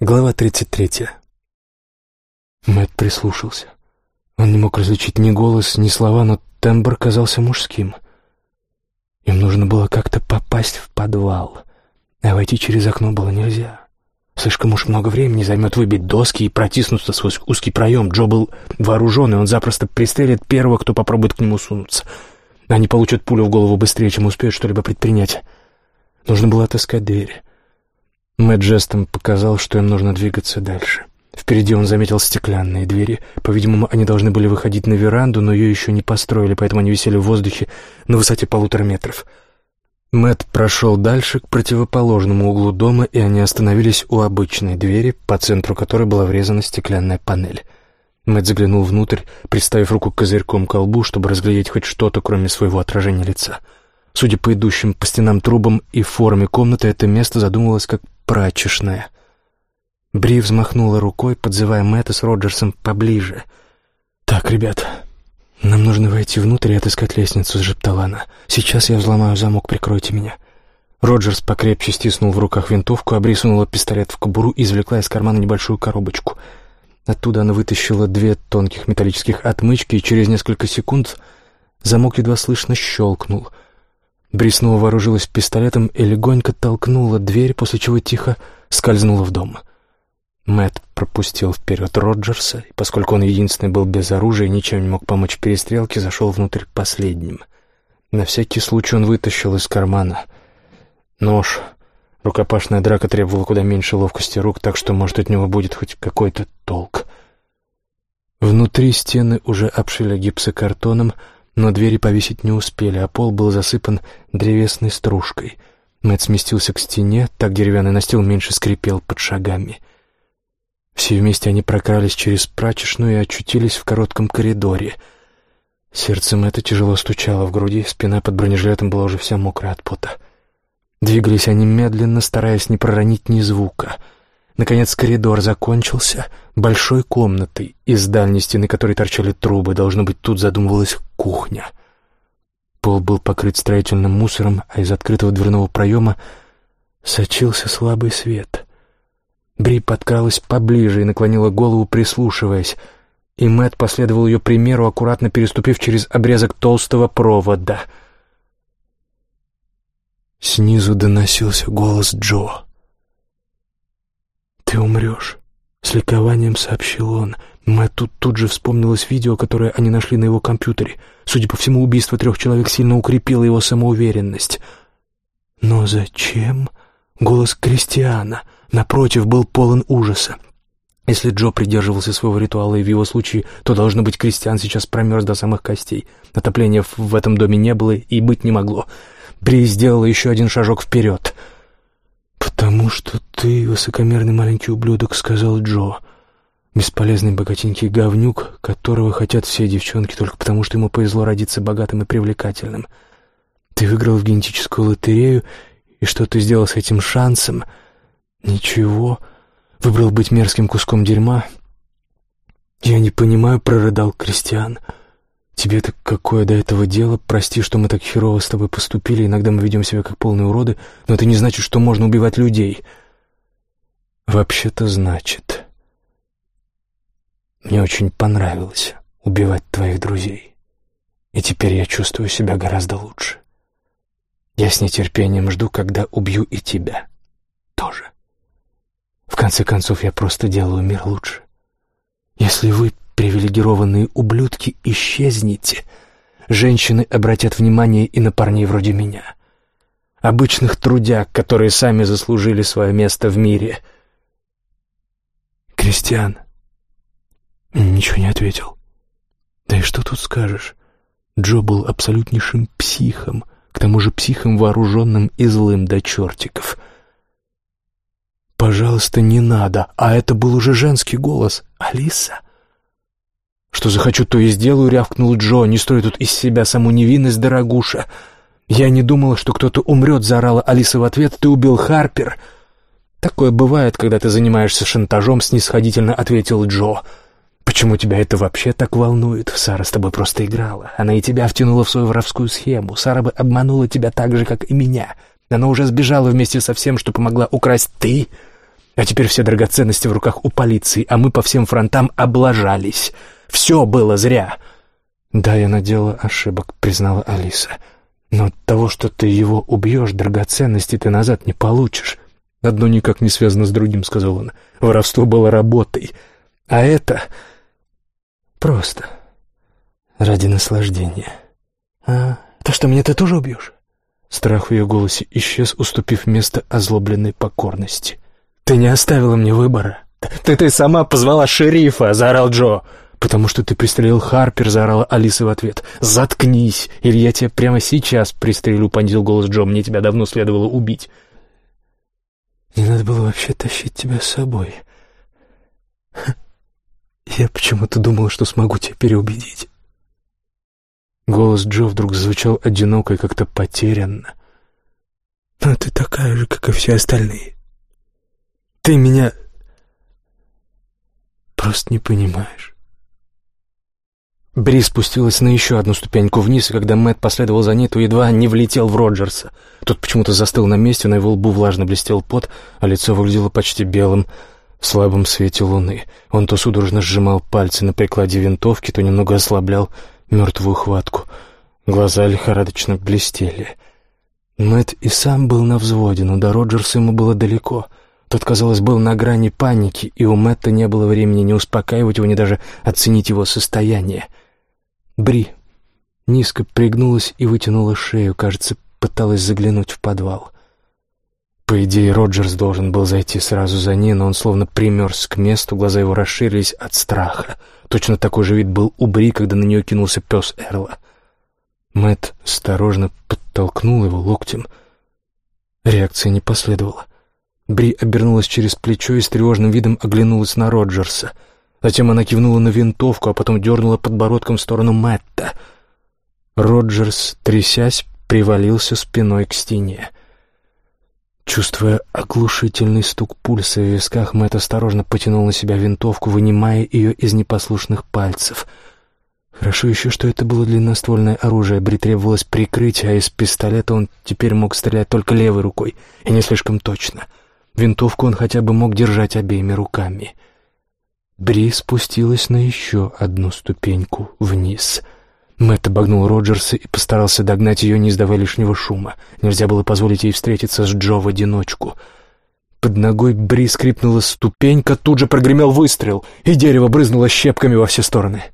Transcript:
Глава 33. Мэтт прислушался. Он не мог различить ни голос, ни слова, но тембр казался мужским. Им нужно было как-то попасть в подвал, а войти через окно было нельзя. Слишком уж много времени займет выбить доски и протиснуться сквозь узкий проем. Джо был вооружен, и он запросто пристрелит первого, кто попробует к нему сунуться. Они получат пулю в голову быстрее, чем успеют что-либо предпринять. Нужно было отыскать дверь. Мэтт жестом показал, что им нужно двигаться дальше. Впереди он заметил стеклянные двери. По-видимому, они должны были выходить на веранду, но ее еще не построили, поэтому они висели в воздухе на высоте полутора метров. Мэтт прошел дальше к противоположному углу дома, и они остановились у обычной двери, по центру которой была врезана стеклянная панель. Мэтт заглянул внутрь, приставив руку козырьком к колбу, чтобы разглядеть хоть что-то, кроме своего отражения лица. Судя по идущим по стенам трубам и форме комнаты, это место задумывалось как прачечная. Бри взмахнула рукой, подзывая Мэтта с Роджерсом поближе. «Так, ребят, нам нужно войти внутрь и отыскать лестницу», — сжептала она. «Сейчас я взломаю замок, прикройте меня». Роджерс покрепче стиснул в руках винтовку, Абри сунула пистолет в кобуру и извлекла из кармана небольшую коробочку. Оттуда она вытащила две тонких металлических отмычки, и через несколько секунд замок едва слышно щелкнул — Бри снова вооружилась пистолетом и легонько толкнула дверь, после чего тихо скользнула в дом. Мэт пропустил вперед Роджерса, и поскольку он единственный был без оружия и ничем не мог помочь в перестрелке, зашел внутрь последним. На всякий случай он вытащил из кармана нож. Рукопашная драка требовала куда меньше ловкости рук, так что, может, от него будет хоть какой-то толк. Внутри стены уже обшили гипсокартоном, но двери повесить не успели, а пол был засыпан древесной стружкой. Мэтт сместился к стене, так деревянный настил меньше скрипел под шагами. Все вместе они прокрались через прачечную и очутились в коротком коридоре. Сердце Мэтта тяжело стучало в груди, спина под бронежилетом была уже вся мокрая от пота. Двигались они медленно, стараясь не проронить ни звука — Наконец коридор закончился большой комнатой, из дальней стены которой торчали трубы. Должно быть, тут задумывалась кухня. Пол был покрыт строительным мусором, а из открытого дверного проема сочился слабый свет. Бри подкралась поближе и наклонила голову, прислушиваясь, и Мэт последовал ее примеру, аккуратно переступив через обрезок толстого провода. Снизу доносился голос Джо. «Ты умрешь», — с ликованием сообщил он. Мэтту тут же вспомнилось видео, которое они нашли на его компьютере. Судя по всему, убийство трех человек сильно укрепило его самоуверенность. «Но зачем?» Голос Кристиана, напротив, был полон ужаса. Если Джо придерживался своего ритуала, и в его случае, то, должно быть, Кристиан сейчас промерз до самых костей. Отопления в этом доме не было и быть не могло. Бри сделала еще один шажок вперед — «Потому что ты высокомерный маленький ублюдок», — сказал Джо. «Бесполезный богатенький говнюк, которого хотят все девчонки только потому, что ему повезло родиться богатым и привлекательным. Ты выиграл в генетическую лотерею, и что ты сделал с этим шансом? Ничего. Выбрал быть мерзким куском дерьма. Я не понимаю», — прорыдал Кристиан. «Кристиан». Тебе-то какое до этого дело? Прости, что мы так херово с тобой поступили, иногда мы ведем себя как полные уроды, но это не значит, что можно убивать людей. Вообще-то значит. Мне очень понравилось убивать твоих друзей, и теперь я чувствую себя гораздо лучше. Я с нетерпением жду, когда убью и тебя. Тоже. В конце концов, я просто делаю мир лучше. Если вы привилегированные ублюдки, исчезните. Женщины обратят внимание и на парней вроде меня. Обычных трудяг, которые сами заслужили свое место в мире. Кристиан ничего не ответил. Да и что тут скажешь? Джо был абсолютнейшим психом, к тому же психом вооруженным и злым до чертиков. «Пожалуйста, не надо!» А это был уже женский голос. «Алиса?» «Что захочу, то и сделаю», — рявкнул Джо. «Не строй тут из себя саму невинность, дорогуша». «Я не думала, что кто-то умрет», — заорала Алиса в ответ. «Ты убил Харпер». «Такое бывает, когда ты занимаешься шантажом», — снисходительно ответил Джо. «Почему тебя это вообще так волнует? Сара с тобой просто играла. Она и тебя втянула в свою воровскую схему. Сара бы обманула тебя так же, как и меня. Она уже сбежала вместе со всем, что помогла украсть ты. А теперь все драгоценности в руках у полиции, а мы по всем фронтам облажались. Все было зря. Да, я надела ошибок, признала Алиса. Но от того, что ты его убьешь, драгоценности ты назад не получишь. Одно никак не связано с другим, сказал он. Воровство было работой. А это просто ради наслаждения. А то что, меня ты тоже убьешь? Страх в ее голосе исчез, уступив место озлобленной покорности. «Ты не оставила мне выбора. Ты ты сама позвала шерифа!» — заорал Джо. «Потому что ты пристрелил Харпер!» — заорала Алиса в ответ. «Заткнись, или я тебя прямо сейчас пристрелю!» — понизил голос Джо. «Мне тебя давно следовало убить!» «Не надо было вообще тащить тебя с собой. Я почему-то думала, что смогу тебя переубедить». Голос Джо вдруг звучал одиноко и как-то потерянно. «Но ты такая же, как и все остальные. Ты меня просто не понимаешь». Бри спустилась на еще одну ступеньку вниз, и когда Мэтт последовал за ней, то едва не влетел в Роджерса. Тот почему-то застыл на месте, на его лбу влажно блестел пот, а лицо выглядело почти белым в слабом свете луны. Он то судорожно сжимал пальцы на прикладе винтовки, то немного ослаблял мертвую хватку. Глаза лихорадочно блестели. Мэтт и сам был на взводе, но до Роджерса ему было далеко. Тот, казалось, был на грани паники, и у Мэтта не было времени ни успокаивать его, ни даже оценить его состояние. Бри низко пригнулась и вытянула шею, кажется, пыталась заглянуть в подвал. По идее, Роджерс должен был зайти сразу за ней, но он словно примерз к месту, глаза его расширились от страха — Точно такой же вид был у Бри, когда на нее кинулся пес Эрла. Мэт осторожно подтолкнул его локтем. Реакции не последовало. Бри обернулась через плечо и с тревожным видом оглянулась на Роджерса. Затем она кивнула на винтовку, а потом дернула подбородком в сторону Мэтта. Роджерс, трясясь, привалился спиной к стене. Чувствуя оглушительный стук пульса в висках, Мэтт осторожно потянул на себя винтовку, вынимая ее из непослушных пальцев. Хорошо еще, что это было длинноствольное оружие. Бри требовалось прикрытие, а из пистолета он теперь мог стрелять только левой рукой, и не слишком точно. Винтовку он хотя бы мог держать обеими руками. Бри спустилась на еще одну ступеньку вниз — Мэтт обогнул Роджерса и постарался догнать ее, не издавая лишнего шума. Нельзя было позволить ей встретиться с Джо в одиночку. Под ногой Бри скрипнула ступенька, тут же прогремел выстрел, и дерево брызнуло щепками во все стороны.